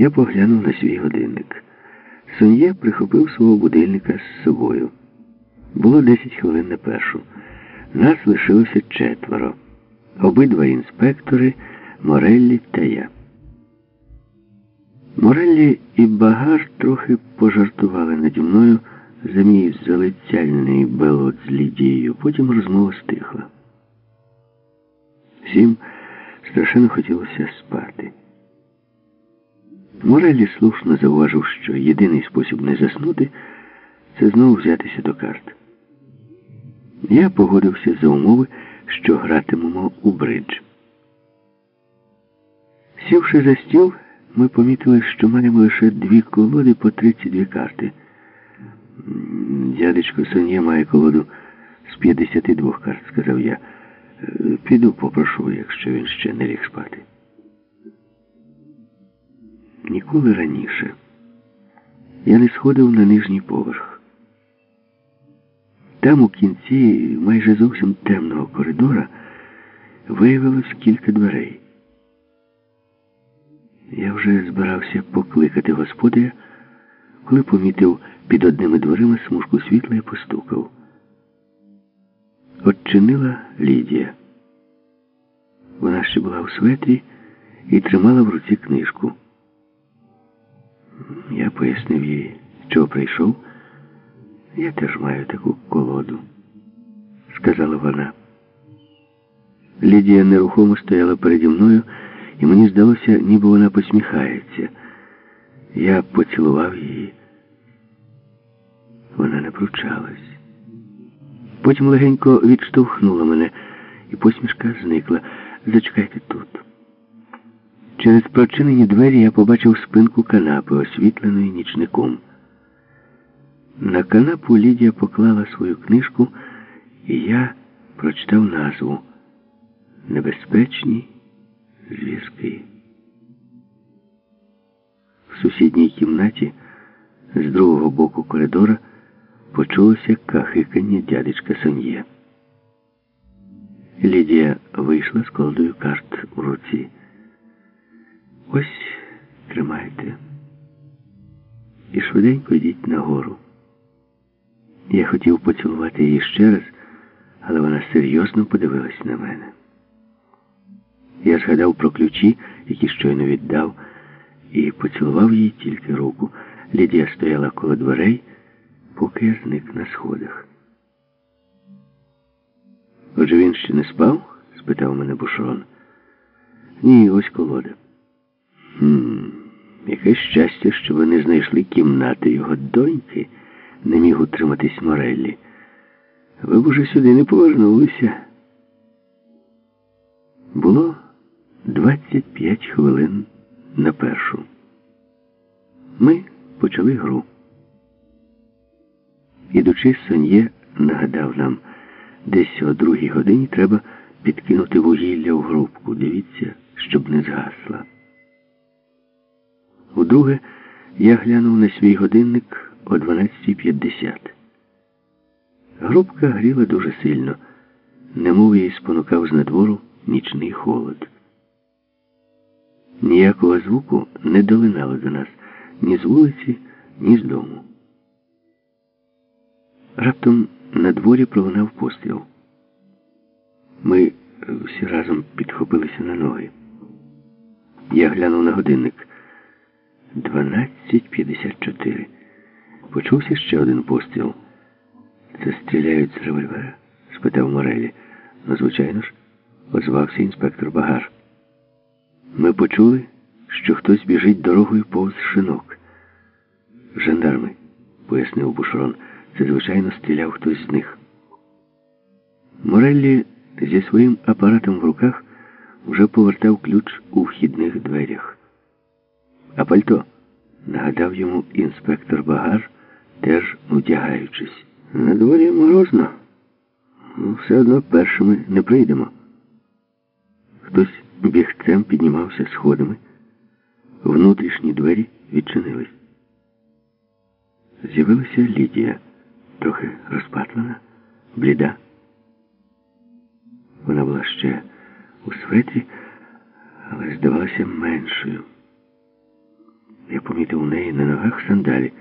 Я поглянув на свій годинник. Сон'є прихопив свого будильника з собою. Було 10 хвилин на першу. Нас лишилося четверо. Обидва інспектори, Мореллі та я. Мореллі і Багар трохи пожартували наді мною за мій залицяльний белот з Лідією. Потім розмова стихла. Всім страшенно хотілося спати. Морелі слушно зауважив, що єдиний спосіб не заснути це знову взятися до карт. Я погодився за умови, що гратимемо у бридж. Сівши за стіл, ми помітили, що маємо лише дві колоди по 32 карти. Дядечко Сонє має колоду з 52 карт, сказав я. «Е, Піду попрошу, якщо він ще не ліг спати. Ніколи раніше я не сходив на нижній поверх. Там у кінці майже зовсім темного коридора виявилось кілька дверей. Я вже збирався покликати господаря, коли помітив під одними дверима смужку світла і постукав. Отчинила Лідія. Вона ще була у светрі і тримала в руці книжку. Я пояснив їй, чого прийшов. Я теж маю таку колоду, сказала вона. Лідія нерухомо стояла переді мною, і мені здалося, ніби вона посміхається. Я поцілував її. Вона не пручалась. Потім легенько відштовхнула мене, і посмішка зникла. Зачекайте тут. Через прочинені двері я побачив спинку канапи, освітленої нічником. На канапу Лідія поклала свою книжку, і я прочитав назву Небезпечні зв'язки. В сусідній кімнаті з другого боку коридора почулося кахикання дядечка Сон'є. Лідія вийшла з колодою карт у руці. Ось тримайте. І швиденько йдіть нагору. Я хотів поцілувати її ще раз, але вона серйозно подивилась на мене. Я згадав про ключі, які щойно віддав, і поцілував їй тільки руку. Лідія стояла коло дверей, поки я зник на сходах. Отже він ще не спав? спитав мене Бушрон. Ні, ось колода. Хм, яке щастя, що ви не знайшли кімнати його доньки, не міг утриматись Мореллі. Ви б уже сюди не повернулися. Було 25 хвилин на першу. Ми почали гру. Ідучи, Сон'є нагадав нам, десь о другій годині треба підкинути вугілля в грубку. Дивіться, щоб не згасла. Удруге, я глянув на свій годинник о 12.50. Грубка гріла дуже сильно, немов її спонукав з надвору нічний холод. Ніякого звуку не долинало до нас ні з вулиці, ні з дому. Раптом на дворі пролунав постріл. Ми всі разом підхопилися на ноги. Я глянув на годинник. 12.54. Почувся ще один постріл. Це стріляють з револьвера? спитав Морелі. Ну, звичайно ж, озвався інспектор Багар. Ми почули, що хтось біжить дорогою повз шинок. Жандарми, пояснив Бушрон. Це, звичайно, стріляв хтось з них. Мореллі зі своїм апаратом в руках вже повертав ключ у вхідних дверях. А пальто, нагадав йому інспектор Багар, теж одягаючись. На дворі морозно. Ну, Все одно першими не прийдемо. Хтось бігцем піднімався сходами. Внутрішні двері відчинились. З'явилася Лідія, трохи розпатлена, бліда. Вона була ще у светрі, але здавалася меншою. Я помітив у неї на ногах сандалі.